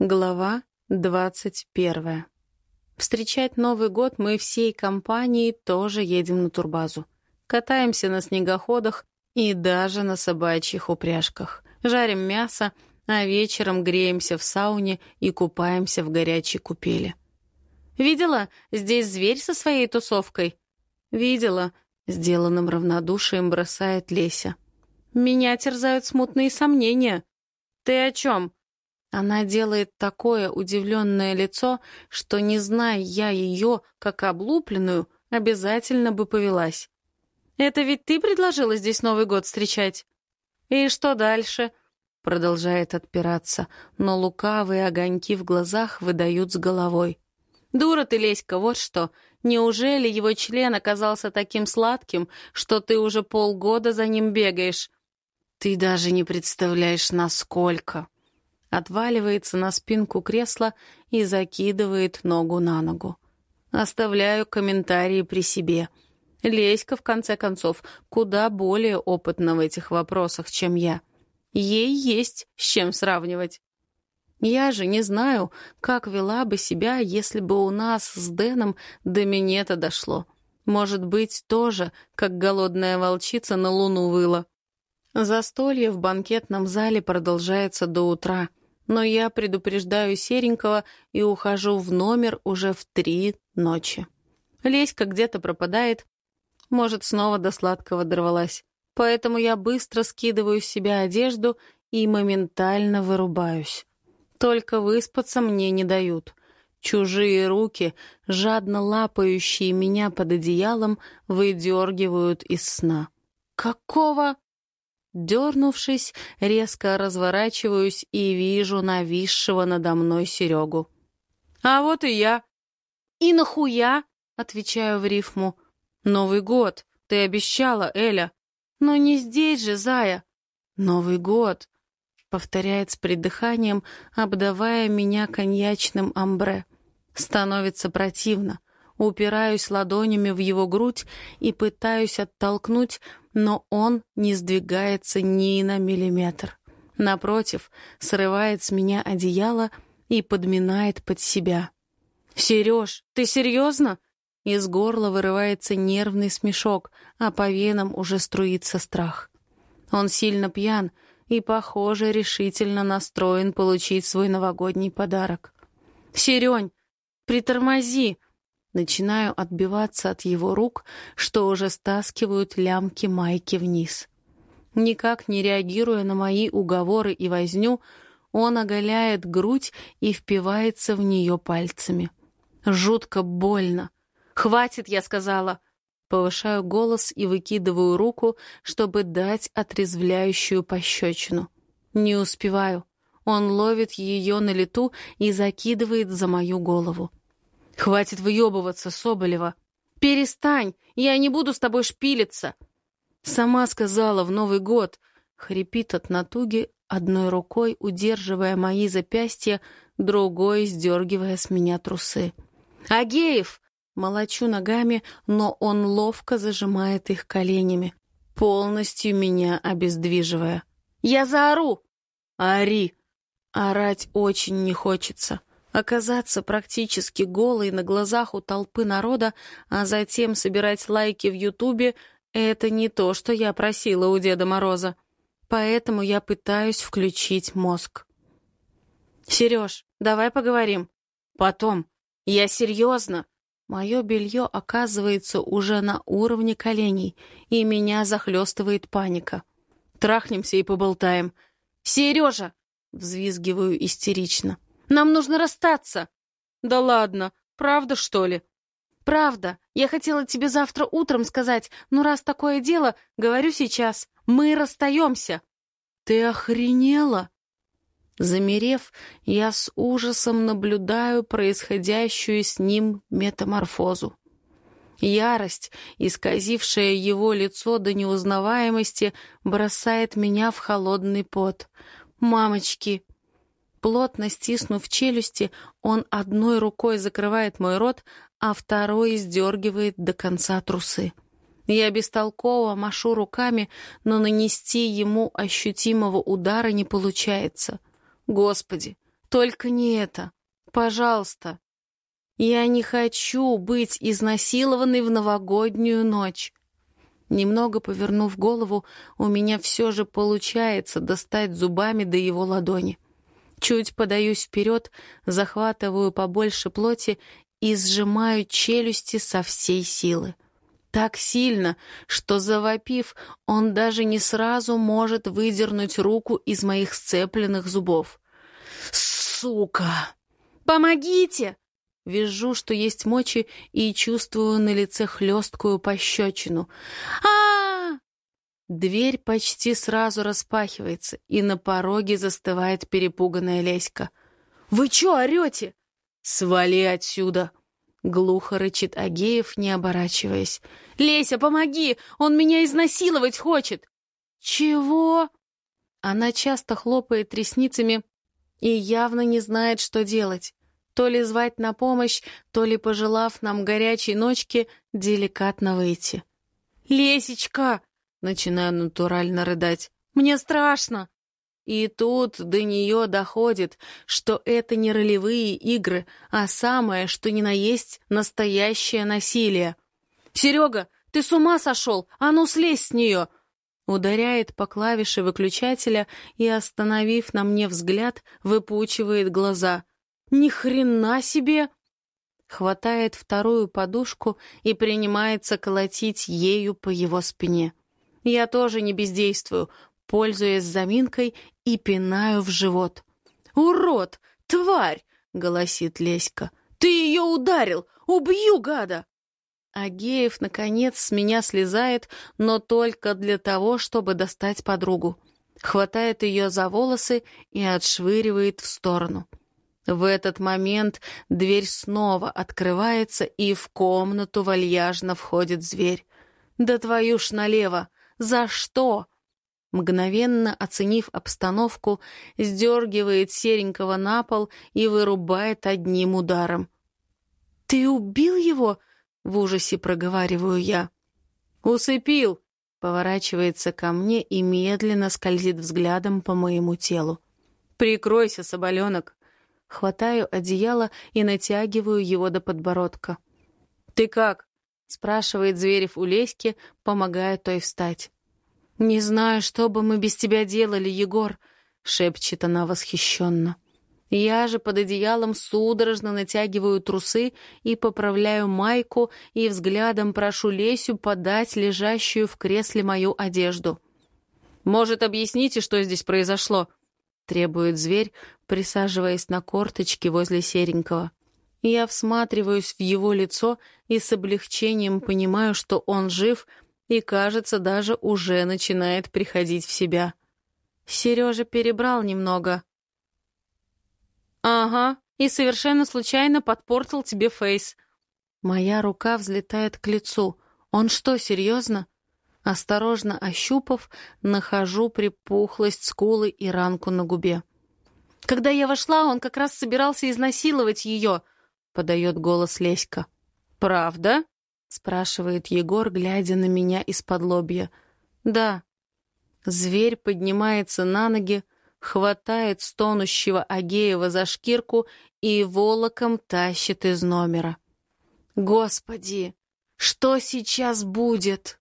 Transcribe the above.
Глава двадцать первая. Встречать Новый год мы всей компанией тоже едем на турбазу. Катаемся на снегоходах и даже на собачьих упряжках. Жарим мясо, а вечером греемся в сауне и купаемся в горячей купели. «Видела? Здесь зверь со своей тусовкой». «Видела», — сделанным равнодушием бросает Леся. «Меня терзают смутные сомнения». «Ты о чем?» Она делает такое удивленное лицо, что, не зная я ее, как облупленную, обязательно бы повелась. «Это ведь ты предложила здесь Новый год встречать?» «И что дальше?» Продолжает отпираться, но лукавые огоньки в глазах выдают с головой. «Дура ты, Леська, вот что! Неужели его член оказался таким сладким, что ты уже полгода за ним бегаешь?» «Ты даже не представляешь, насколько!» Отваливается на спинку кресла и закидывает ногу на ногу. Оставляю комментарии при себе. Леська, в конце концов, куда более опытна в этих вопросах, чем я. Ей есть с чем сравнивать. Я же не знаю, как вела бы себя, если бы у нас с Дэном до минета дошло. Может быть, тоже, как голодная волчица на луну выла. Застолье в банкетном зале продолжается до утра но я предупреждаю Серенького и ухожу в номер уже в три ночи. Леська где-то пропадает, может, снова до сладкого дорвалась. Поэтому я быстро скидываю с себя одежду и моментально вырубаюсь. Только выспаться мне не дают. Чужие руки, жадно лапающие меня под одеялом, выдергивают из сна. «Какого?» Дернувшись, резко разворачиваюсь и вижу нависшего надо мной Серегу. «А вот и я!» «И нахуя?» — отвечаю в рифму. «Новый год! Ты обещала, Эля!» «Но не здесь же, зая!» «Новый год!» — повторяет с придыханием, обдавая меня коньячным амбре. Становится противно. Упираюсь ладонями в его грудь и пытаюсь оттолкнуть, но он не сдвигается ни на миллиметр. Напротив, срывает с меня одеяло и подминает под себя. «Сереж, ты серьезно?» Из горла вырывается нервный смешок, а по венам уже струится страх. Он сильно пьян и, похоже, решительно настроен получить свой новогодний подарок. «Серень, притормози!» Начинаю отбиваться от его рук, что уже стаскивают лямки майки вниз. Никак не реагируя на мои уговоры и возню, он оголяет грудь и впивается в нее пальцами. Жутко больно. «Хватит!» — я сказала. Повышаю голос и выкидываю руку, чтобы дать отрезвляющую пощечину. Не успеваю. Он ловит ее на лету и закидывает за мою голову. «Хватит выебываться, Соболева!» «Перестань! Я не буду с тобой шпилиться!» «Сама сказала в Новый год!» Хрипит от натуги, одной рукой удерживая мои запястья, другой сдергивая с меня трусы. «Агеев!» Молочу ногами, но он ловко зажимает их коленями, полностью меня обездвиживая. «Я заору!» «Ори!» Орать очень не хочется. Оказаться практически голой на глазах у толпы народа, а затем собирать лайки в Ютубе — это не то, что я просила у Деда Мороза. Поэтому я пытаюсь включить мозг. «Сереж, давай поговорим». «Потом. Я серьезно». Мое белье оказывается уже на уровне коленей, и меня захлестывает паника. Трахнемся и поболтаем. «Сережа!» — взвизгиваю истерично. Нам нужно расстаться!» «Да ладно, правда, что ли?» «Правда. Я хотела тебе завтра утром сказать, но раз такое дело, говорю сейчас. Мы расстаемся». «Ты охренела?» Замерев, я с ужасом наблюдаю происходящую с ним метаморфозу. Ярость, исказившая его лицо до неузнаваемости, бросает меня в холодный пот. «Мамочки, Плотно стиснув челюсти, он одной рукой закрывает мой рот, а второй сдергивает до конца трусы. Я бестолково машу руками, но нанести ему ощутимого удара не получается. Господи, Только не это. Пожалуйста. Я не хочу быть изнасилованной в новогоднюю ночь. Немного повернув голову, у меня все же получается достать зубами до его ладони. Чуть подаюсь вперед, захватываю побольше плоти и сжимаю челюсти со всей силы. Так сильно, что, завопив, он даже не сразу может выдернуть руку из моих сцепленных зубов. «Сука! Помогите!» Вижу, что есть мочи, и чувствую на лице хлесткую пощечину. а, Дверь почти сразу распахивается, и на пороге застывает перепуганная Леська. «Вы чё орёте?» «Свали отсюда!» Глухо рычит Агеев, не оборачиваясь. «Леся, помоги! Он меня изнасиловать хочет!» «Чего?» Она часто хлопает ресницами и явно не знает, что делать. То ли звать на помощь, то ли, пожелав нам горячей ночки, деликатно выйти. «Лесечка!» — начинаю натурально рыдать. «Мне страшно!» И тут до нее доходит, что это не ролевые игры, а самое, что ни на есть, настоящее насилие. «Серега, ты с ума сошел? А ну слезь с нее!» Ударяет по клавише выключателя и, остановив на мне взгляд, выпучивает глаза. «Ни хрена себе!» Хватает вторую подушку и принимается колотить ею по его спине. Я тоже не бездействую, пользуясь заминкой, и пинаю в живот. «Урод! Тварь!» — голосит Леська. «Ты ее ударил! Убью, гада!» Агеев, наконец, с меня слезает, но только для того, чтобы достать подругу. Хватает ее за волосы и отшвыривает в сторону. В этот момент дверь снова открывается, и в комнату вальяжно входит зверь. «Да твою ж налево! За что?» Мгновенно оценив обстановку, сдергивает серенького на пол и вырубает одним ударом. «Ты убил его?» — в ужасе проговариваю я. «Усыпил!» — поворачивается ко мне и медленно скользит взглядом по моему телу. «Прикройся, соболенок!» Хватаю одеяло и натягиваю его до подбородка. «Ты как?» — спрашивает Зверев у Леськи, помогая той встать. «Не знаю, что бы мы без тебя делали, Егор», — шепчет она восхищенно. Я же под одеялом судорожно натягиваю трусы и поправляю майку и взглядом прошу Лесю подать лежащую в кресле мою одежду. «Может, объясните, что здесь произошло?» — требует зверь, присаживаясь на корточки возле серенького. Я всматриваюсь в его лицо и с облегчением понимаю, что он жив — и, кажется, даже уже начинает приходить в себя. Сережа перебрал немного. «Ага, и совершенно случайно подпортил тебе фейс». Моя рука взлетает к лицу. «Он что, серьезно?» Осторожно ощупав, нахожу припухлость скулы и ранку на губе. «Когда я вошла, он как раз собирался изнасиловать ее», — подает голос Леська. «Правда?» — спрашивает Егор, глядя на меня из-под лобья. «Да». Зверь поднимается на ноги, хватает стонущего Агеева за шкирку и волоком тащит из номера. «Господи, что сейчас будет?»